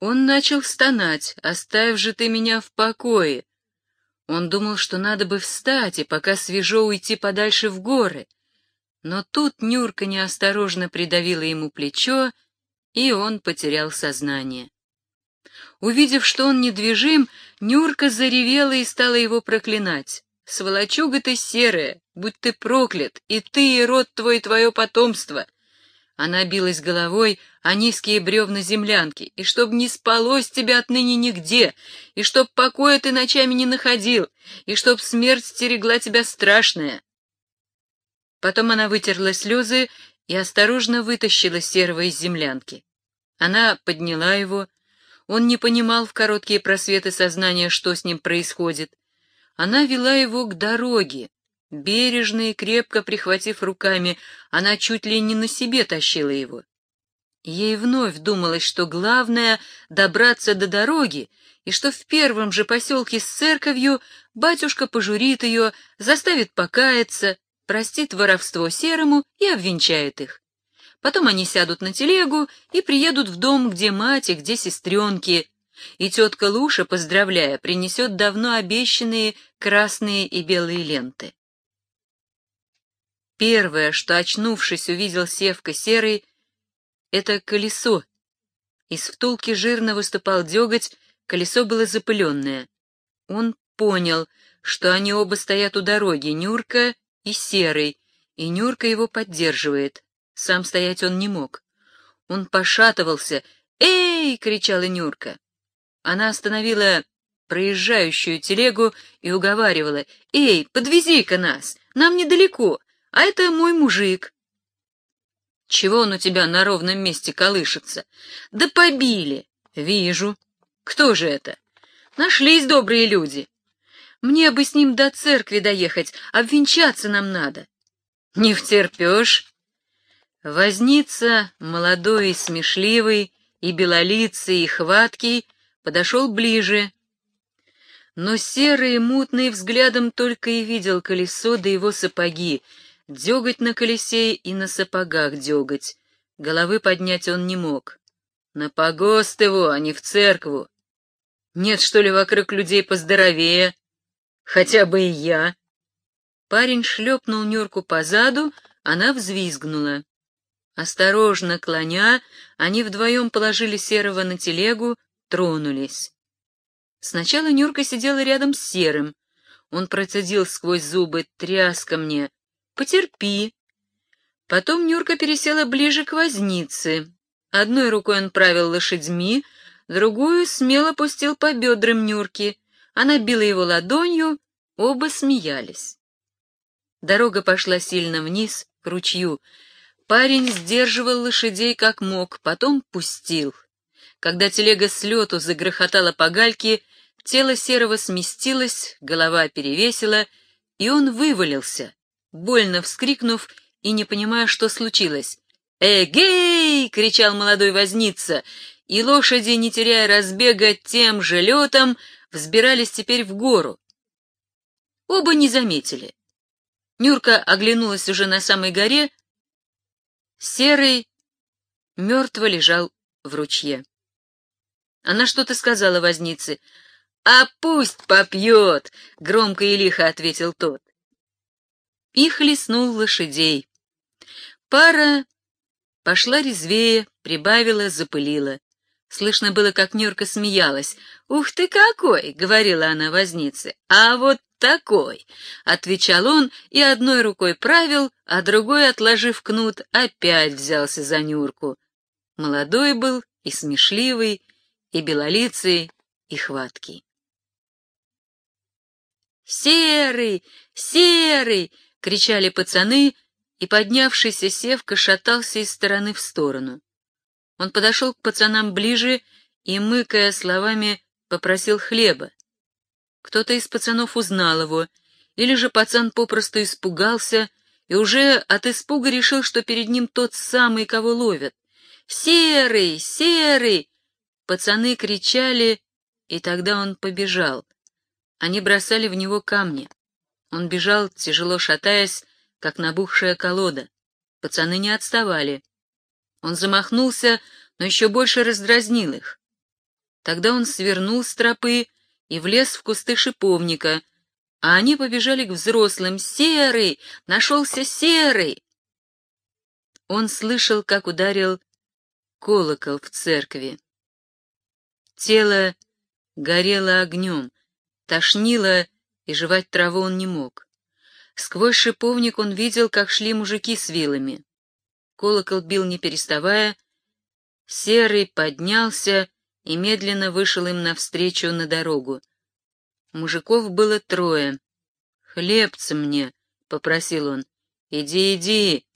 Он начал стонать, оставив же ты меня в покое. Он думал, что надо бы встать и пока свежо уйти подальше в горы. Но тут Нюрка неосторожно придавила ему плечо, и он потерял сознание. Увидев, что он недвижим, Нюрка заревела и стала его проклинать. «Сволочуга ты серая, будь ты проклят, и ты, и род твой, и твое потомство!» Она билась головой о низкие бревна землянки, и чтоб не спалось тебя отныне нигде, и чтоб покоя ты ночами не находил, и чтоб смерть стерегла тебя страшная. Потом она вытерла слезы и осторожно вытащила серого из землянки. Она подняла его. Он не понимал в короткие просветы сознания, что с ним происходит. Она вела его к дороге, Бережно и крепко прихватив руками, она чуть ли не на себе тащила его. Ей вновь думалось, что главное — добраться до дороги, и что в первом же поселке с церковью батюшка пожурит ее, заставит покаяться, простит воровство серому и обвенчает их. Потом они сядут на телегу и приедут в дом, где мать и где сестренки, и тетка Луша, поздравляя, принесет давно обещанные красные и белые ленты. Первое, что, очнувшись, увидел Севка Серый, — это колесо. Из втулки жирно выступал деготь, колесо было запыленное. Он понял, что они оба стоят у дороги, Нюрка и Серый, и Нюрка его поддерживает. Сам стоять он не мог. Он пошатывался. «Эй!» — кричала Нюрка. Она остановила проезжающую телегу и уговаривала. «Эй, подвези-ка нас! Нам недалеко! А это мой мужик. Чего он у тебя на ровном месте колышется? Да побили. Вижу. Кто же это? Нашлись добрые люди. Мне бы с ним до церкви доехать, обвенчаться нам надо. Не втерпешь. Возница, молодой и смешливый, и белолицый, и хваткий, подошел ближе. Но серый, мутный взглядом только и видел колесо да его сапоги, Деготь на колесе и на сапогах деготь. Головы поднять он не мог. На погост его, а не в церкву. Нет, что ли, вокруг людей поздоровее? Хотя бы и я. Парень шлепнул Нюрку по заду, она взвизгнула. Осторожно клоня, они вдвоем положили Серого на телегу, тронулись. Сначала Нюрка сидела рядом с Серым. Он процедил сквозь зубы «тряска мне», Потерпи. Потом Нюрка пересела ближе к вознице. Одной рукой он правил лошадьми, другую смело пустил по бедрам Нюрки. Она била его ладонью, оба смеялись. Дорога пошла сильно вниз, к ручью. Парень сдерживал лошадей как мог, потом пустил. Когда телега с лету загрохотала по гальке, тело серого сместилось, голова перевесила, и он вывалился, больно вскрикнув и не понимая, что случилось. «Эгей!» — кричал молодой возница, и лошади, не теряя разбега тем же летом, взбирались теперь в гору. Оба не заметили. Нюрка оглянулась уже на самой горе. Серый мертво лежал в ручье. Она что-то сказала вознице. «А пусть попьет!» — громко и лихо ответил тот и хлестнул лошадей. Пара пошла резвее, прибавила, запылила. Слышно было, как Нюрка смеялась. «Ух ты какой!» — говорила она вознице. «А вот такой!» — отвечал он и одной рукой правил, а другой, отложив кнут, опять взялся за Нюрку. Молодой был и смешливый, и белолицый, и хваткий. «Серый! Серый!» Кричали пацаны, и поднявшийся Севка шатался из стороны в сторону. Он подошел к пацанам ближе и, мыкая словами, попросил хлеба. Кто-то из пацанов узнал его, или же пацан попросту испугался и уже от испуга решил, что перед ним тот самый, кого ловят. «Серый! Серый!» Пацаны кричали, и тогда он побежал. Они бросали в него камни. Он бежал, тяжело шатаясь, как набухшая колода. Пацаны не отставали. Он замахнулся, но еще больше раздразнил их. Тогда он свернул с тропы и влез в кусты шиповника, а они побежали к взрослым. «Серый! Нашелся серый!» Он слышал, как ударил колокол в церкви. Тело горело огнем, тошнило, и жевать траву он не мог. Сквозь шиповник он видел, как шли мужики с вилами. Колокол бил не переставая. Серый поднялся и медленно вышел им навстречу на дорогу. Мужиков было трое. «Хлебца мне», — попросил он. «Иди, иди,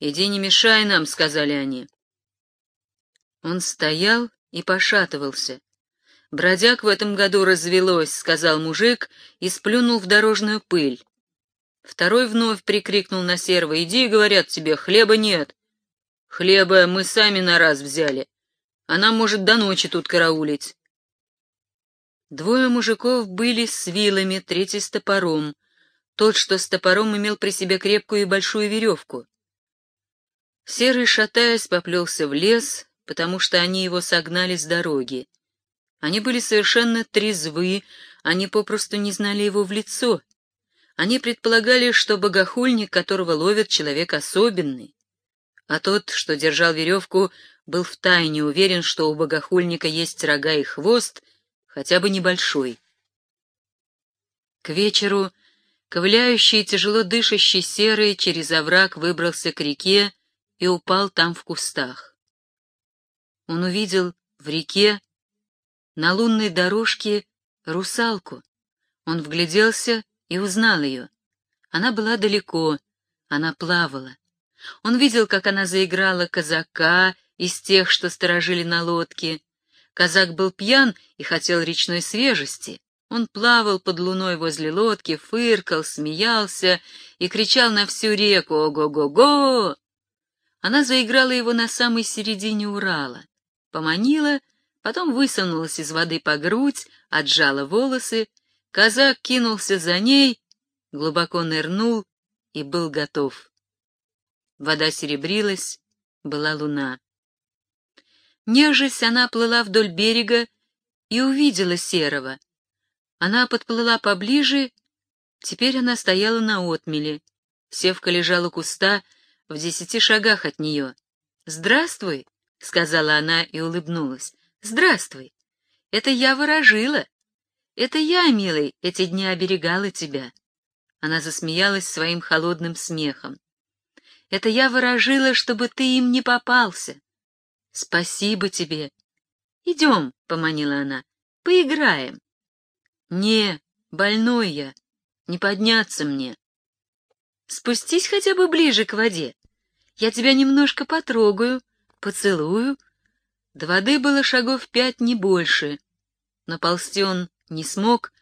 иди, не мешай нам», — сказали они. Он стоял и пошатывался. «Бродяг в этом году развелось», — сказал мужик и сплюнул в дорожную пыль. Второй вновь прикрикнул на серого. «Иди, — говорят тебе, — хлеба нет. Хлеба мы сами на раз взяли. Она может до ночи тут караулить». Двое мужиков были с вилами, третий с топором. Тот, что с топором, имел при себе крепкую и большую веревку. Серый, шатаясь, поплелся в лес, потому что они его согнали с дороги. Они были совершенно трезвы, они попросту не знали его в лицо. Они предполагали, что богохульник, которого ловят, человек особенный. А тот, что держал веревку, был втайне уверен, что у богохульника есть рога и хвост, хотя бы небольшой. К вечеру ковыляющий и тяжело дышащий серый через овраг выбрался к реке и упал там в кустах. Он увидел в реке на лунной дорожке русалку. Он вгляделся и узнал ее. Она была далеко, она плавала. Он видел, как она заиграла казака из тех, что сторожили на лодке. Казак был пьян и хотел речной свежести. Он плавал под луной возле лодки, фыркал, смеялся и кричал на всю реку «Ого-го-го!». Она заиграла его на самой середине Урала, поманила — потом высунулась из воды по грудь, отжала волосы, казак кинулся за ней, глубоко нырнул и был готов. Вода серебрилась, была луна. Нежесть она плыла вдоль берега и увидела серого. Она подплыла поближе, теперь она стояла на отмеле. Севка лежала куста в десяти шагах от нее. «Здравствуй», — сказала она и улыбнулась. Здравствуй. Это я ворожила. Это я, милый, эти дни оберегала тебя. Она засмеялась своим холодным смехом. Это я ворожила, чтобы ты им не попался. Спасибо тебе. Идем, — поманила она, — поиграем. Не, больной я, не подняться мне. Спустись хотя бы ближе к воде. Я тебя немножко потрогаю, поцелую, до воды было шагов пять, не больше. Но он не смог,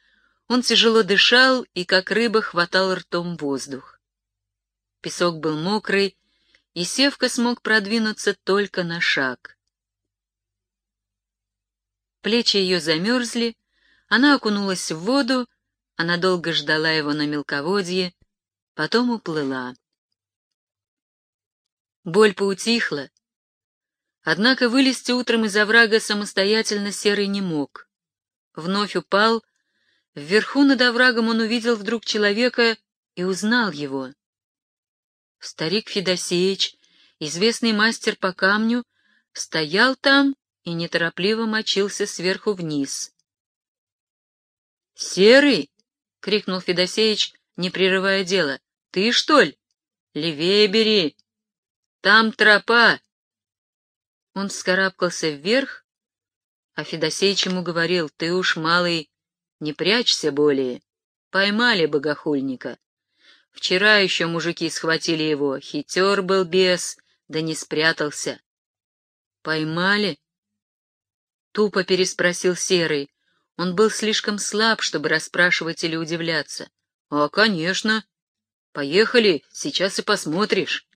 он тяжело дышал и, как рыба, хватал ртом воздух. Песок был мокрый, и Севка смог продвинуться только на шаг. Плечи ее замерзли, она окунулась в воду, она долго ждала его на мелководье, потом уплыла. Боль поутихла, Однако вылезти утром из оврага самостоятельно Серый не мог. Вновь упал. Вверху над оврагом он увидел вдруг человека и узнал его. Старик Федосеич, известный мастер по камню, стоял там и неторопливо мочился сверху вниз. «Серый!» — крикнул Федосеич, не прерывая дела. «Ты, что ли? Левее бери! Там тропа!» Он вскарабкался вверх, а Федосеич ему говорил, ты уж, малый, не прячься более. Поймали богохульника. Вчера еще мужики схватили его, хитер был бес, да не спрятался. Поймали? Тупо переспросил Серый. Он был слишком слаб, чтобы расспрашивать или удивляться. — А, конечно. Поехали, сейчас и посмотришь.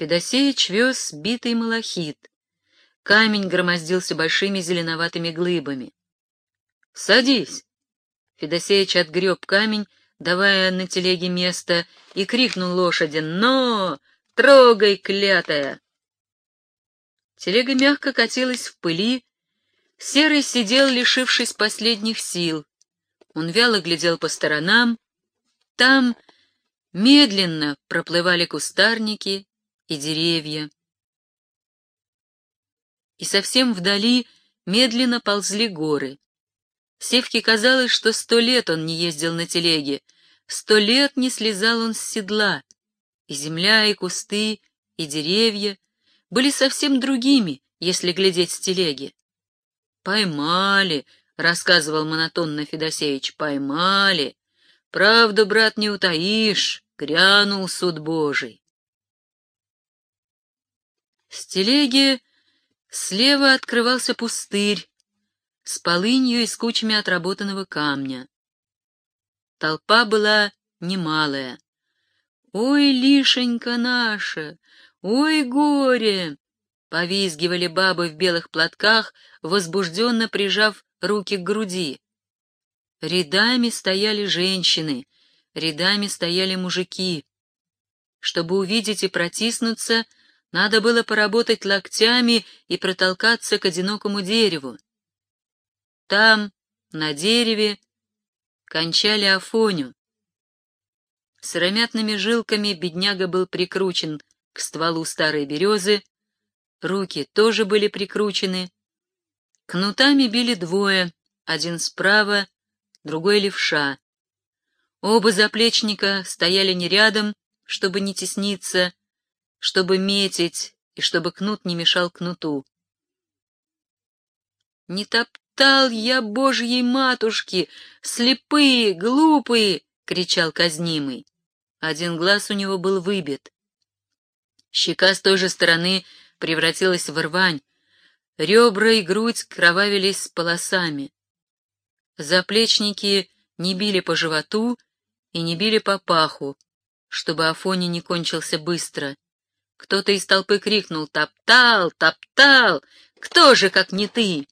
Федосеич вез битый малахит. Камень громоздился большими зеленоватыми глыбами. «Садись!» Федосеич отгреб камень, давая на телеге место, и крикнул лошади «Но! Трогай, клятая!» Телега мягко катилась в пыли, Серый сидел, лишившись последних сил. Он вяло глядел по сторонам. Там медленно проплывали кустарники и деревья. И совсем вдали медленно ползли горы. Севке казалось, что сто лет он не ездил на телеге, сто лет не слезал он с седла, и земля, и кусты, и деревья были совсем другими, если глядеть с телеги. «Поймали», — рассказывал монотонно Федосеевич, — «поймали. Правду, брат, не утаишь, грянул суд Божий». С телеги слева открывался пустырь с полынью и с кучами отработанного камня. Толпа была немалая. «Ой, лишенька наша! Ой, горе!» Повизгивали бабы в белых платках, возбужденно прижав руки к груди. Рядами стояли женщины, рядами стояли мужики. Чтобы увидеть и протиснуться, надо было поработать локтями и протолкаться к одинокому дереву. Там, на дереве, кончали Афоню. Сыромятными жилками бедняга был прикручен к стволу старой березы, руки тоже были прикручены. Кнутами били двое, один справа, другой левша. Оба заплечника стояли не рядом, чтобы не тесниться, чтобы метить и чтобы кнут не мешал кнуту. «Не топтал я Божьей матушки! Слепые, глупые!» — кричал казнимый. Один глаз у него был выбит. Щека с той же стороны превратилась в рвань, ребра и грудь кровавились с полосами. Заплечники не били по животу и не били по паху, чтобы Афоня не кончился быстро. Кто-то из толпы крикнул «Топтал! Топтал! Кто же, как не ты?»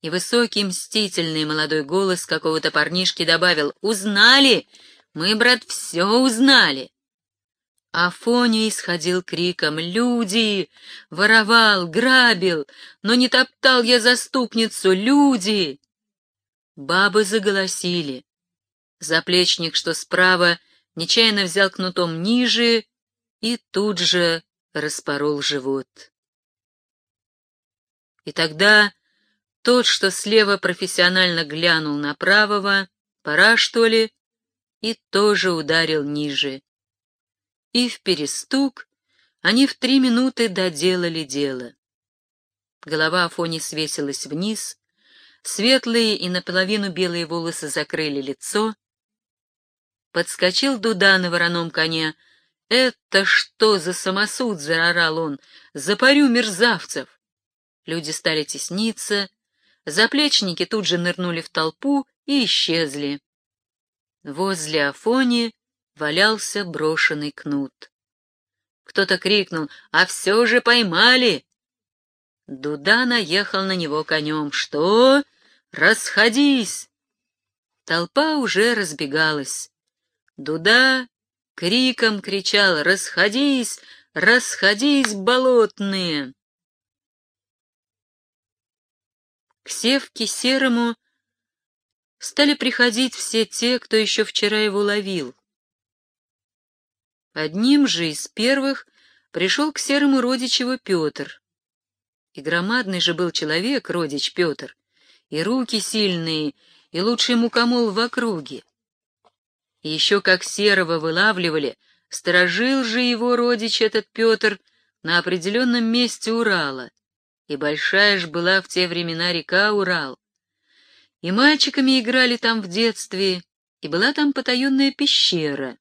И высокий, мстительный молодой голос какого-то парнишки добавил «Узнали! Мы, брат, все узнали!» Афоня исходил криком «Люди!» Воровал, грабил, но не топтал я заступницу, люди! Бабы заголосили. Заплечник, что справа, нечаянно взял кнутом ниже и тут же распорол живот. И тогда тот, что слева профессионально глянул на правого, пора, что ли, и тоже ударил ниже и в перестук они в три минуты доделали дело. Голова Афони свесилась вниз, светлые и наполовину белые волосы закрыли лицо. Подскочил Дуда на вороном коне. «Это что за самосуд?» — заорал он. «Запарю мерзавцев!» Люди стали тесниться, заплечники тут же нырнули в толпу и исчезли. Возле Афони валялся брошенный кнут. Кто-то крикнул «А все же поймали!» Дуда наехал на него конем. «Что? Расходись!» Толпа уже разбегалась. Дуда криком кричал «Расходись! Расходись, болотные!» К Севке Серому стали приходить все те, кто еще вчера его ловил. Одним же из первых пришел к серому родичеву Петр. И громадный же был человек, родич Петр, и руки сильные, и лучший мукомол в округе. Еще как серого вылавливали, сторожил же его родич этот Петр на определенном месте Урала, и большая ж была в те времена река Урал. И мальчиками играли там в детстве, и была там потаенная пещера.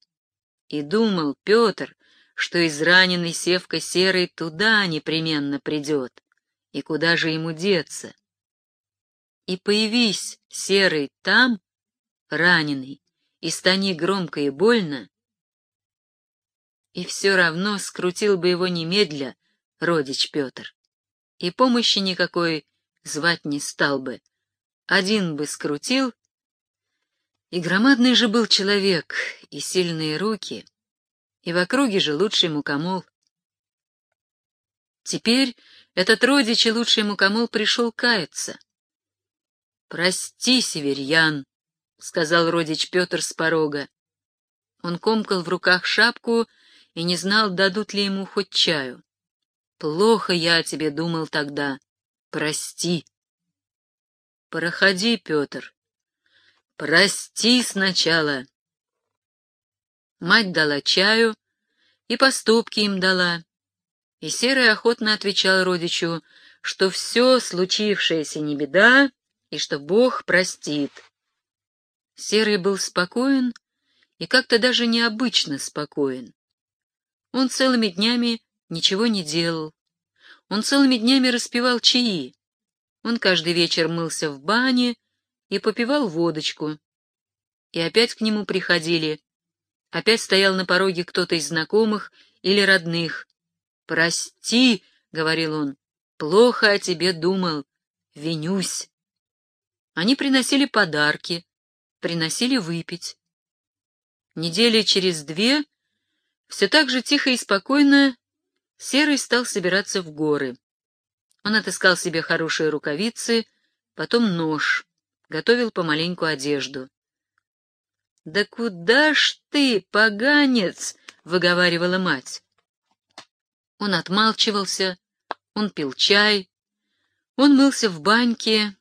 И думал Петр, что израненный севка серый туда непременно придет, и куда же ему деться? И появись серый там, раненый, и стани громко и больно, и все равно скрутил бы его немедля родич Петр, и помощи никакой звать не стал бы, один бы скрутил и громадный же был человек, и сильные руки, и в округе же лучший мукомол. Теперь этот родич и лучший мукомол пришел каяться. Прости, северьян, — сказал родич Петр с порога. Он комкал в руках шапку и не знал, дадут ли ему хоть чаю. Плохо я о тебе думал тогда. Прости. Проходи, Петр. Прости сначала. Мать дала чаю и поступки им дала. И Серый охотно отвечал родичу, что все случившееся не беда и что Бог простит. Серый был спокоен и как-то даже необычно спокоен. Он целыми днями ничего не делал. Он целыми днями распивал чаи. Он каждый вечер мылся в бане и попивал водочку. И опять к нему приходили. Опять стоял на пороге кто-то из знакомых или родных. «Прости», — говорил он, — «плохо о тебе думал, винюсь». Они приносили подарки, приносили выпить. Недели через две, все так же тихо и спокойно, Серый стал собираться в горы. Он отыскал себе хорошие рукавицы, потом нож, готовил помаленьку одежду. «Да куда ж ты, поганец?» — выговаривала мать. Он отмалчивался, он пил чай, он мылся в баньке,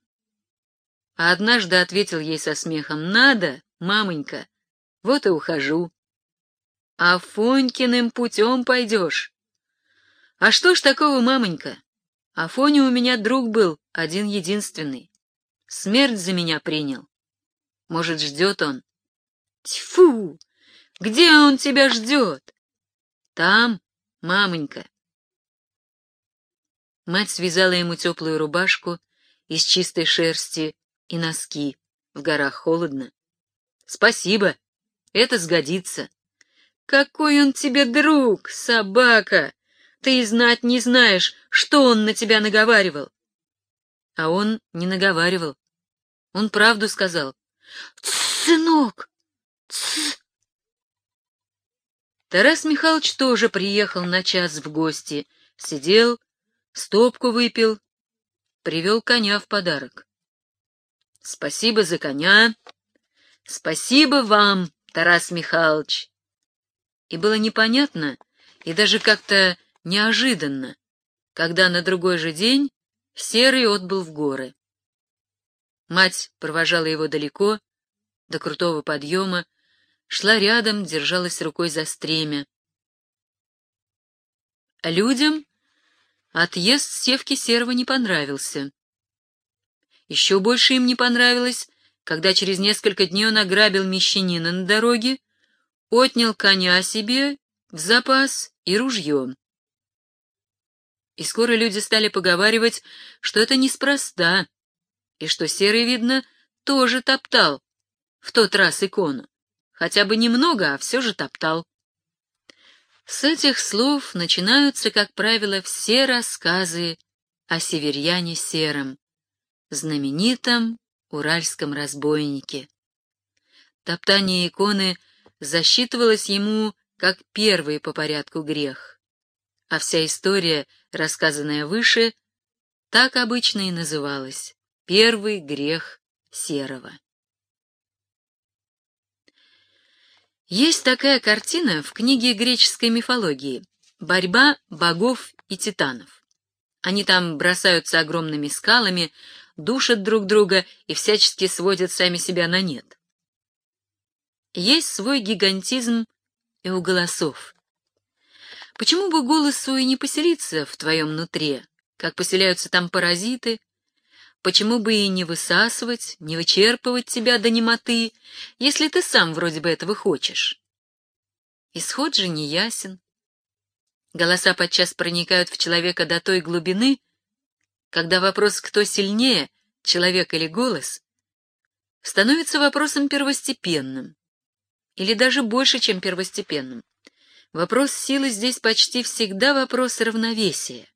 а однажды ответил ей со смехом, «Надо, мамонька, вот и ухожу». «А Фонькиным путем пойдешь?» «А что ж такого, мамонька? Афоня у меня друг был, один-единственный. Смерть за меня принял. Может, ждет он?» «Тьфу! Где он тебя ждет?» «Там, мамонька». Мать связала ему теплую рубашку из чистой шерсти и носки. В горах холодно. Спасибо, это сгодится. Какой он тебе друг, собака! Ты и знать не знаешь, что он на тебя наговаривал. А он не наговаривал. Он правду сказал. «Сынок! Тс!» Тарас Михайлович тоже приехал на час в гости. Сидел, стопку выпил, привел коня в подарок. Спасибо за коня. Спасибо вам, Тарас Михайлович. И было непонятно и даже как-то неожиданно, когда на другой же день Серый отбыл в горы. Мать провожала его далеко, до крутого подъема, шла рядом, держалась рукой за стремя. Людям отъезд Севки Серого не понравился. Еще больше им не понравилось, когда через несколько дней он ограбил мещанина на дороге, отнял коня себе в запас и ружье. И скоро люди стали поговаривать, что это неспроста, и что Серый, видно, тоже топтал в тот раз икону. Хотя бы немного, а все же топтал. С этих слов начинаются, как правило, все рассказы о северяне Сером знаменитом уральском разбойнике. Топтание иконы засчитывалось ему как первый по порядку грех, а вся история, рассказанная выше, так обычно и называлась «Первый грех Серого». Есть такая картина в книге греческой мифологии «Борьба богов и титанов». Они там бросаются огромными скалами, душат друг друга и всячески сводят сами себя на нет. Есть свой гигантизм и у голосов. Почему бы голосу и не поселиться в твоем нутре, как поселяются там паразиты? Почему бы и не высасывать, не вычерпывать тебя до немоты, если ты сам вроде бы этого хочешь? Исход же не ясен. Голоса подчас проникают в человека до той глубины, когда вопрос «кто сильнее?» человек или голос, становится вопросом первостепенным, или даже больше, чем первостепенным. Вопрос силы здесь почти всегда вопрос равновесия.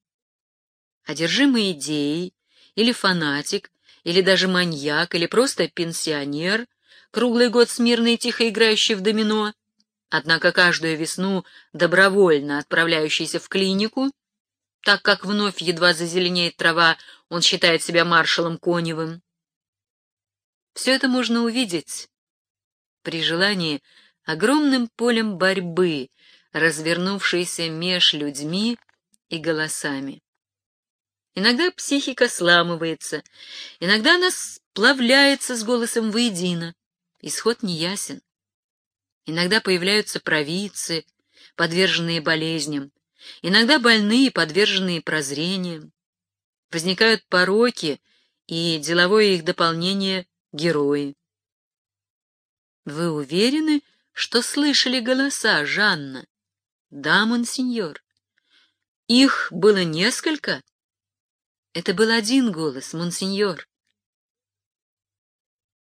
Одержимый идеей, или фанатик, или даже маньяк, или просто пенсионер, круглый год смирно и тихо играющий в домино, однако каждую весну добровольно отправляющийся в клинику, так как вновь едва зазеленеет трава, он считает себя маршалом Коневым. Все это можно увидеть при желании огромным полем борьбы, развернувшейся меж людьми и голосами. Иногда психика сламывается, иногда она сплавляется с голосом воедино. Исход неясен. Иногда появляются провидцы, подверженные болезням, иногда больные, подверженные прозрениям. Возникают пороки и деловое их дополнение — герои. Вы уверены, что слышали голоса, Жанна? Да, монсеньор. Их было несколько? Это был один голос, монсеньор.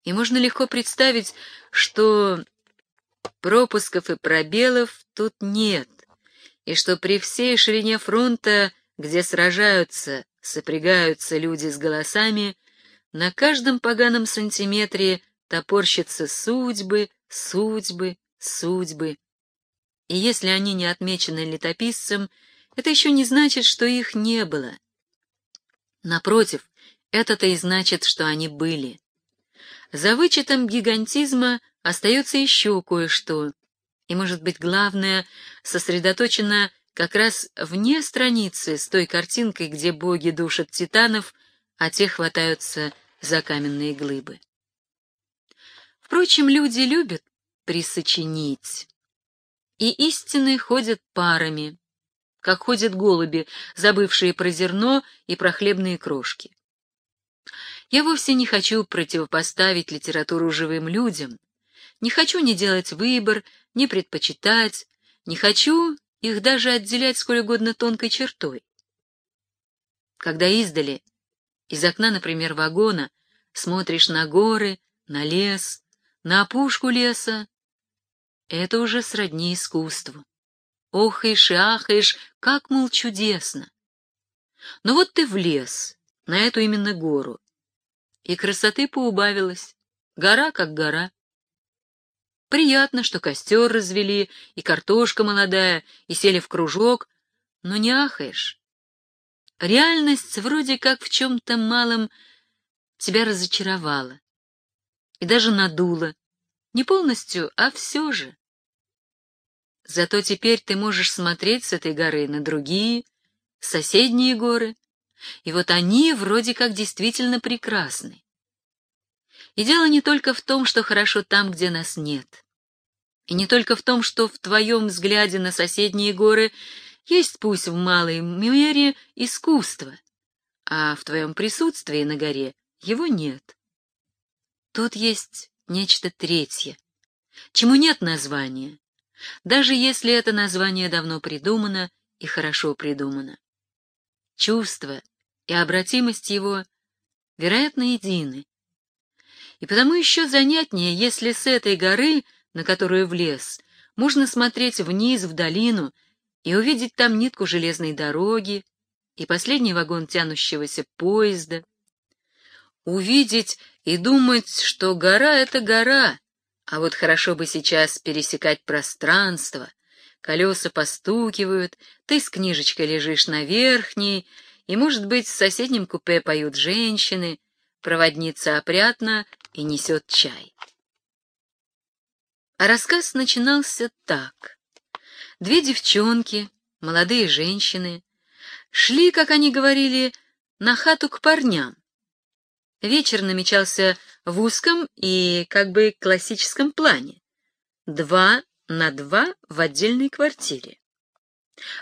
И можно легко представить, что пропусков и пробелов тут нет, и что при всей ширине фронта, где сражаются, сопрягаются люди с голосами, на каждом поганом сантиметре топорщатся судьбы, судьбы, судьбы. И если они не отмечены летописцем, это еще не значит, что их не было. Напротив, это-то и значит, что они были. За вычетом гигантизма остается еще кое-что, и, может быть, главное, сосредоточено как раз вне страницы с той картинкой, где боги душат титанов, а те хватаются за каменные глыбы. Впрочем, люди любят присочинить, и истины ходят парами, как ходят голуби, забывшие про зерно и про хлебные крошки. Я вовсе не хочу противопоставить литературу живым людям, не хочу ни делать выбор, ни предпочитать, не хочу их даже отделять сколь угодно тонкой чертой. Когда издали, из окна, например, вагона, смотришь на горы, на лес, на опушку леса, это уже сродни искусству. Охаешь и ахаешь, как, мол, чудесно. Но вот ты влез на эту именно гору, и красоты поубавилось, гора как гора. Приятно, что костер развели, и картошка молодая, и сели в кружок, но не ахаешь. Реальность вроде как в чем-то малом тебя разочаровала и даже надула. Не полностью, а все же. Зато теперь ты можешь смотреть с этой горы на другие, соседние горы, и вот они вроде как действительно прекрасны. И дело не только в том, что хорошо там, где нас нет. И не только в том, что в твоем взгляде на соседние горы есть пусть в малой мере искусство, а в твоем присутствии на горе его нет. Тут есть нечто третье, чему нет названия, даже если это название давно придумано и хорошо придумано. Чувство и обратимость его, вероятно, едины. И потому еще занятнее, если с этой горы, на которую влез, можно смотреть вниз в долину и увидеть там нитку железной дороги и последний вагон тянущегося поезда, увидеть и думать, что гора — это гора, а вот хорошо бы сейчас пересекать пространство. Колеса постукивают, ты с книжечкой лежишь на верхней, и, может быть, в соседнем купе поют женщины, проводница опрятна и несет чай. Рассказ начинался так. Две девчонки, молодые женщины, шли, как они говорили, на хату к парням. Вечер намечался в узком и как бы классическом плане. Два на два в отдельной квартире.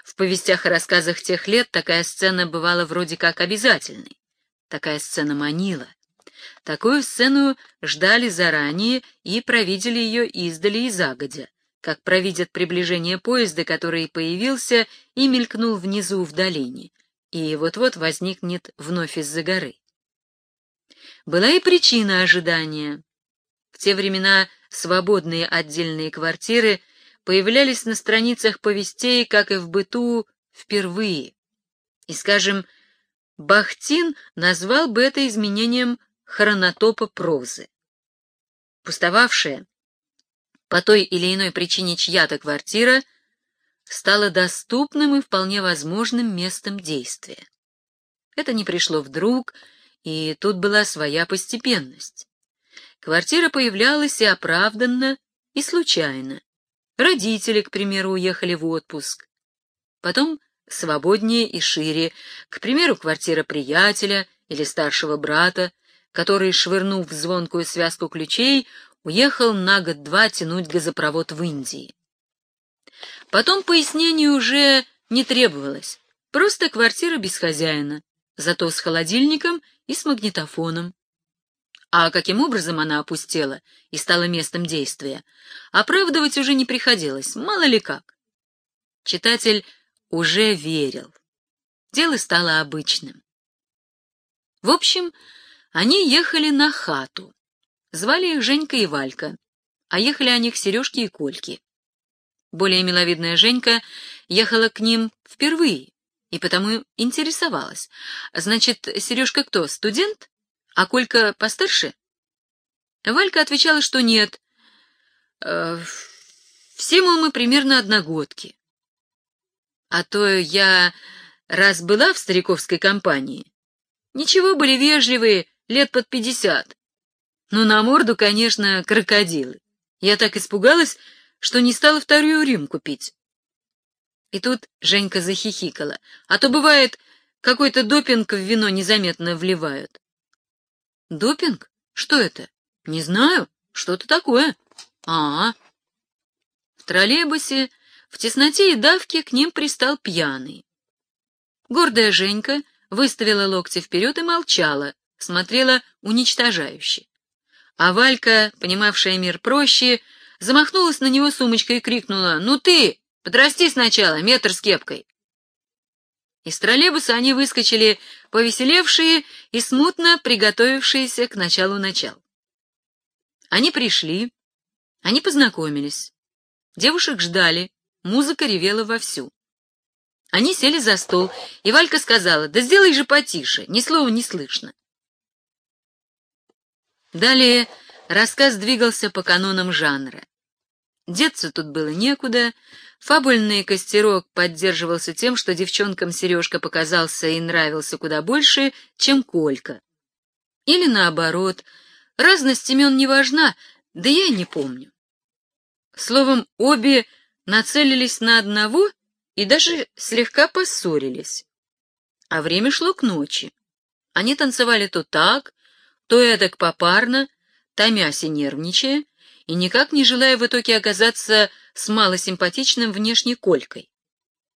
В повестях и рассказах тех лет такая сцена бывала вроде как обязательной. Такая сцена манила. Такую сцену ждали заранее и провидели ее издали и загодя, как провидят приближение поезда, который появился и мелькнул внизу в долине, и вот-вот возникнет вновь из-за горы. Была и причина ожидания. В те времена свободные отдельные квартиры появлялись на страницах повестей, как и в быту, впервые. И, скажем, Бахтин назвал бы это изменением хронотопа прозы. Пустовавшая по той или иной причине чья-то квартира стала доступным и вполне возможным местом действия. Это не пришло вдруг, и тут была своя постепенность. Квартира появлялась и оправданно, и случайно. Родители, к примеру, уехали в отпуск. Потом свободнее и шире, к примеру, квартира приятеля или старшего брата, который, швырнув в звонкую связку ключей, уехал на год-два тянуть газопровод в Индии. Потом пояснений уже не требовалось, просто квартира без хозяина, зато с холодильником и с магнитофоном. А каким образом она опустела и стала местом действия, оправдывать уже не приходилось, мало ли как. Читатель уже верил. Дело стало обычным. В общем, они ехали на хату. Звали их Женька и Валька, а ехали они к Сережке и Кольке. Более миловидная Женька ехала к ним впервые и потому интересовалась. Значит, Сережка кто, студент? А Колька постарше? Валька отвечала, что нет. Э, все, мол, мы примерно одногодки. А то я раз была в стариковской компании. Ничего, были вежливые, лет под пятьдесят. Но на морду, конечно, крокодилы. Я так испугалась, что не стала вторую рюмку пить. И тут Женька захихикала. А то бывает, какой-то допинг в вино незаметно вливают. Допинг? Что это? Не знаю. Что-то такое. А, -а. В троллейбусе в тесноте и давке к ним пристал пьяный. Гордая Женька выставила локти вперед и молчала, смотрела уничтожающе. А Валька, понимавшая мир проще, замахнулась на него сумочкой и крикнула «Ну ты, подрасти сначала, метр с кепкой!» Из троллейбуса они выскочили повеселевшие и смутно приготовившиеся к началу начал. Они пришли, они познакомились. Девушек ждали, музыка ревела вовсю. Они сели за стол, и Валька сказала, «Да сделай же потише, ни слова не слышно». Далее рассказ двигался по канонам жанра. Деться тут было некуда, фабульный костерок поддерживался тем, что девчонкам Сережка показался и нравился куда больше, чем Колька. Или наоборот, разность имен не важна, да я и не помню. Словом, обе нацелились на одного и даже слегка поссорились. А время шло к ночи. Они танцевали то так, то эдак попарно, томясь и нервничая, и никак не желая в итоге оказаться с малосимпатичным внешне Колькой.